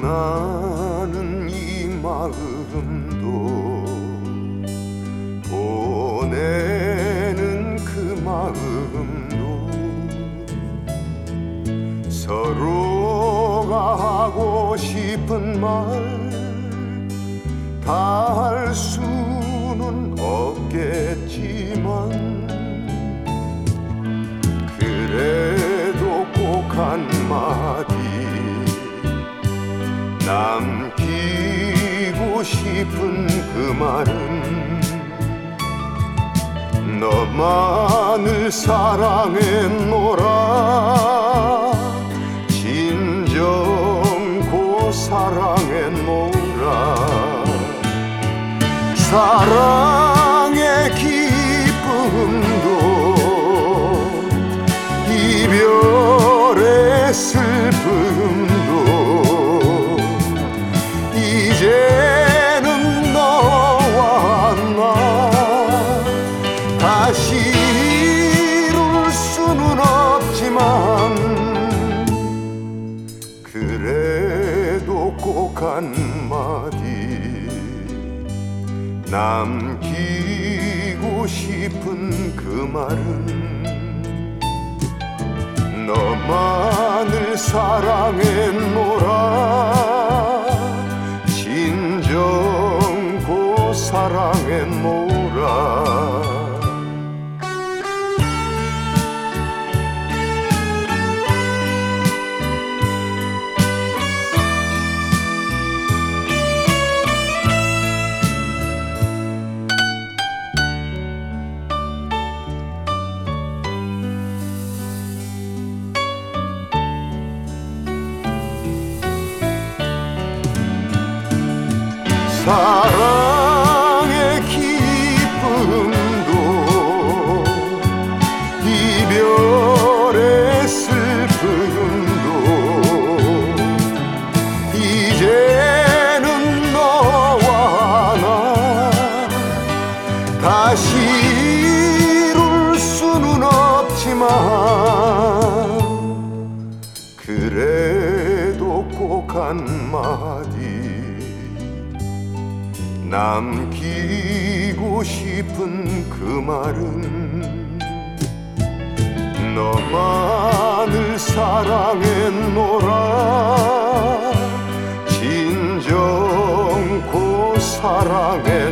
나는 이 마음도 보내는 그 마음도 서로가 하고 싶은 말 다. 남기고 싶은 그 말은 너만을 사랑했노라. 진정 고 사랑했노라. 사랑 한마디. 남기고 싶은 그 말은 너만을 사랑했노라 진정 고 사랑했노라 사랑의 기쁨도 이별의 슬픔도 이제는 너와 나 다시 이룰 수는 없지만 그래도 꼭 한마디 남기고 싶은 그 말은 너만을 사랑했노라. 진정 고 사랑했노라